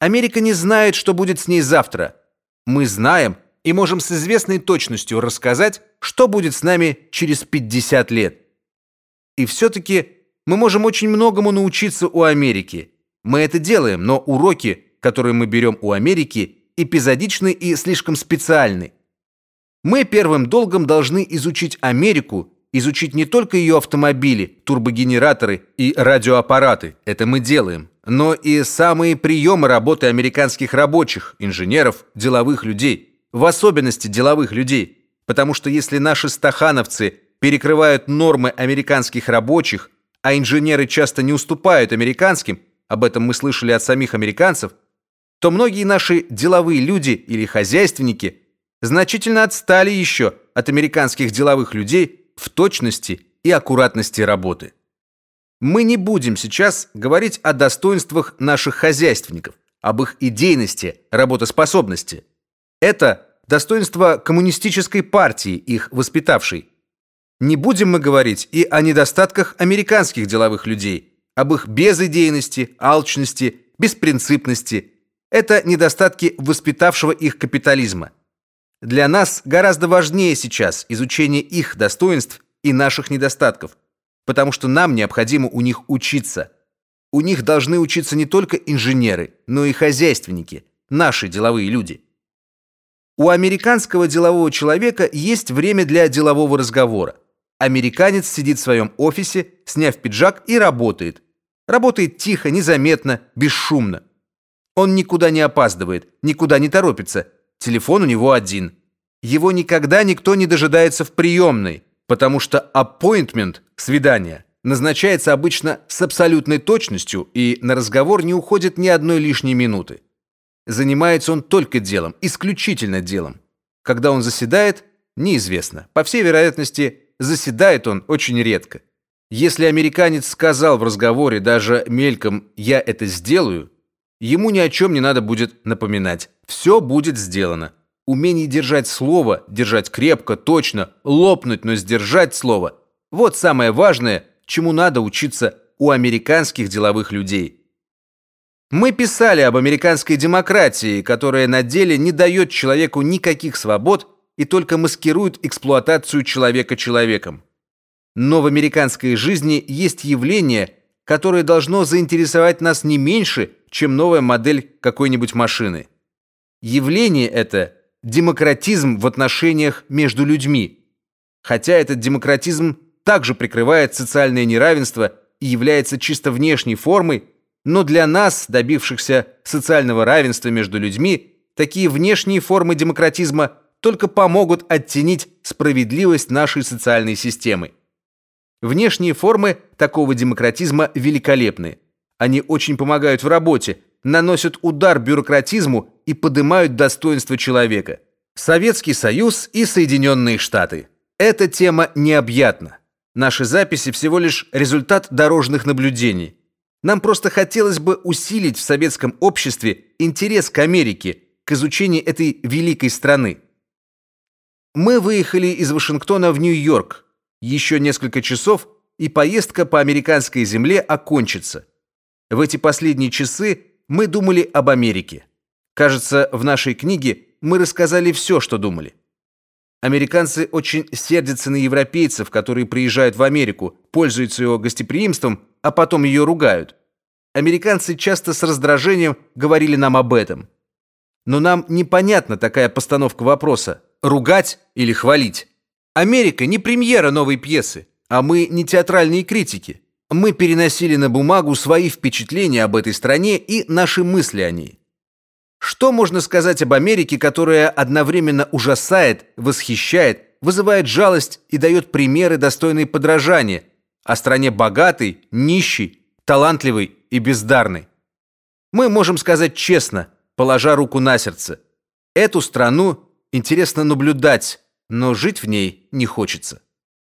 Америка не знает, что будет с ней завтра. Мы знаем и можем с известной точностью рассказать, что будет с нами через 50 лет. И все-таки мы можем очень многому научиться у Америки. Мы это делаем, но уроки, которые мы берем у Америки, эпизодичны и слишком специальны. Мы первым долгом должны изучить Америку, изучить не только ее автомобили, турбогенераторы и радиоаппараты, это мы делаем, но и самые приемы работы американских рабочих, инженеров, деловых людей, в особенности деловых людей, потому что если наши стахановцы перекрывают нормы американских рабочих, а инженеры часто не уступают американским, об этом мы слышали от самих американцев, то многие наши деловые люди или хозяйственники значительно отстали еще от американских деловых людей в точности и аккуратности работы. Мы не будем сейчас говорить о достоинствах наших хозяйственников, об их идейности, работоспособности. Это достоинство коммунистической партии, их воспитавшей. Не будем мы говорить и о недостатках американских деловых людей, об их безидейности, алчности, беспринципности. Это недостатки воспитавшего их капитализма. Для нас гораздо важнее сейчас изучение их достоинств и наших недостатков – потому что нам необходимо у них учиться. У них должны учиться не только инженеры, но и хозяйственники, наши деловые люди. У американского делового человека есть время для делового разговора. Американец сидит в своем офисе, сняв пиджак и работает. Работает тихо, незаметно, бесшумно. Он никуда не опаздывает, никуда не торопится. Телефон у него один. Его никогда никто не дожидается в приемной потому что appointment, свидание, назначается обычно с абсолютной точностью, и на разговор не уходит ни одной лишней минуты. Занимается он только делом, исключительно делом. Когда он заседает, неизвестно. По всей вероятности, заседает он очень редко. Если американец сказал в разговоре даже мельком «я это сделаю», ему ни о чем не надо будет напоминать. Все будет сделано. Умение держать слово, держать крепко, точно, лопнуть, но сдержать слово – вот самое важное, чему надо учиться у американских деловых людей. Мы писали об американской демократии, которая на деле не дает человеку никаких свобод и только маскирует эксплуатацию человека человеком. Но в американской жизни есть явление, которое должно заинтересовать нас не меньше, чем новая модель какой-нибудь машины. Явление это – демократизм в отношениях между людьми, хотя этот демократизм также прикрывает социальное неравенство и является чисто внешней формой, но для нас, добившихся социального равенства между людьми, такие внешние формы демократизма только помогут оттенить справедливость нашей социальной системы. Внешние формы такого демократизма великолепны. Они очень помогают в работе, наносят удар бюрократизму и поднимают достоинство человека. Советский Союз и Соединенные Штаты. Эта тема необъятна. Наши записи всего лишь результат дорожных наблюдений. Нам просто хотелось бы усилить в советском обществе интерес к Америке, к изучению этой великой страны. Мы выехали из Вашингтона в Нью-Йорк. Еще несколько часов, и поездка по американской земле окончится. В эти последние часы мы думали об Америке. Кажется, в нашей книге мы рассказали все, что думали. Американцы очень сердятся на европейцев, которые приезжают в Америку, пользуются ее гостеприимством, а потом ее ругают. Американцы часто с раздражением говорили нам об этом. Но нам непонятна такая постановка вопроса: ругать или хвалить. Америка не премьера новой пьесы, а мы не театральные критики. Мы переносили на бумагу свои впечатления об этой стране и наши мысли о ней. Что можно сказать об Америке, которая одновременно ужасает, восхищает, вызывает жалость и дает примеры достойные подражания, о стране богатой, нищей, талантливой и бездарной? Мы можем сказать честно, положа руку на сердце, эту страну интересно наблюдать, но жить в ней не хочется.